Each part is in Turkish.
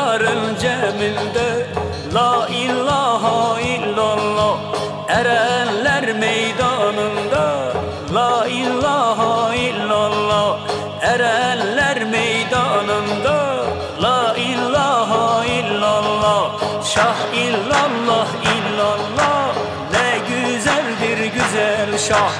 yarın ceminde La ilahe illallah Erenler meydanında La ilahe illallah Erenler meydanında La ilahe illallah Şah illallah illallah Ne güzeldir güzel şah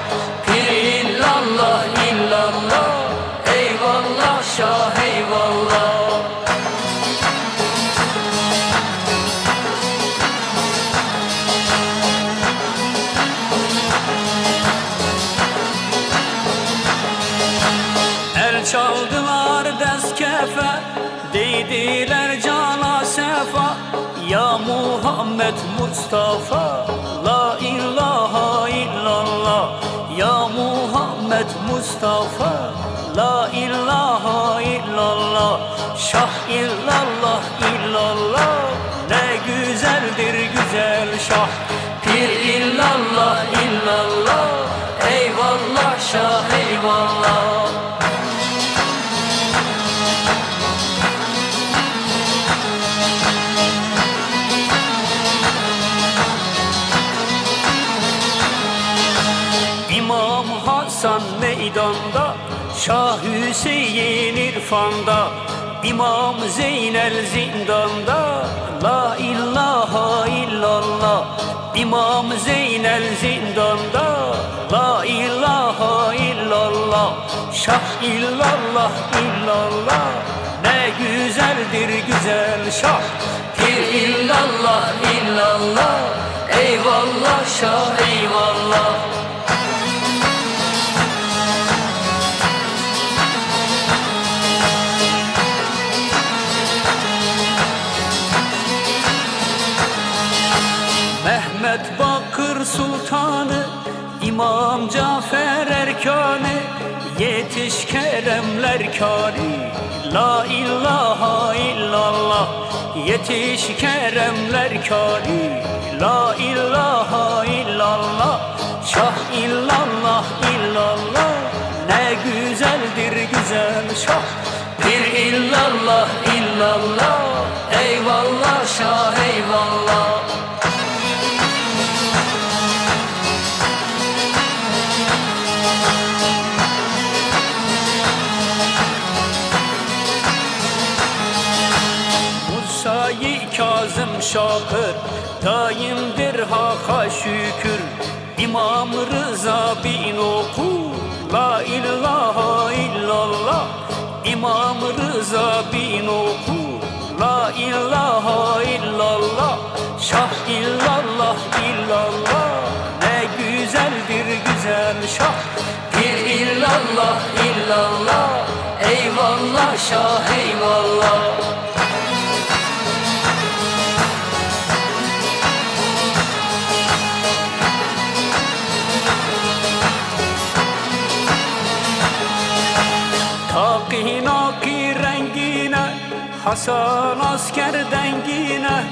dezkefe Değdiler cana sefa. Ya Muhammed Mustafa La ilahe illallah. Ya Muhammed Mustafa La ilahe illallah. Şah illallah illallah Ne güzeldir güzel şah. Pir illallah illallah Eyvallah şah eyvallah meydanda Şah Hüseyin irfanda İmam Zeynel zindanda La ilahe illallah İmam Zeynel zindanda La ilahe illallah Şah illallah illallah Ne güzeldir güzel şah Pir illallah illallah Eyvallah şah İmam Cafer Erkanı Yetiş Keremler Kari. La ilahe illallah Yetiş Keremler Kari. La ilahe illallah Şah illallah illallah. Ne güzeldir güzel şah Bir illallah illallah Kazım Şakır Daimdir haka şükür. İmam Rıza bin oku La ilahe illallah. İmam Rıza bin oku La ilahe illallah. Şah illallah illallah. Ne güzeldir güzel şah. Bir illallah illallah. Eyvallah şah eyvallah Takinaki rengine Hasan asker dengine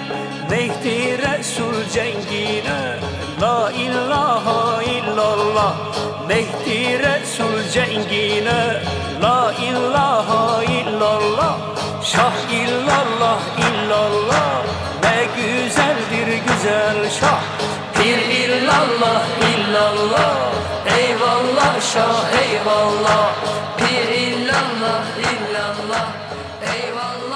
Mehdi Resul cengine. La ilahe illallah Mehdi Resul cengine. La ilahe illallah Şah illallah illallah. Ne güzeldir güzel şah Pir illallah illallah. Eyvallah şah eyvallah Eyvallah.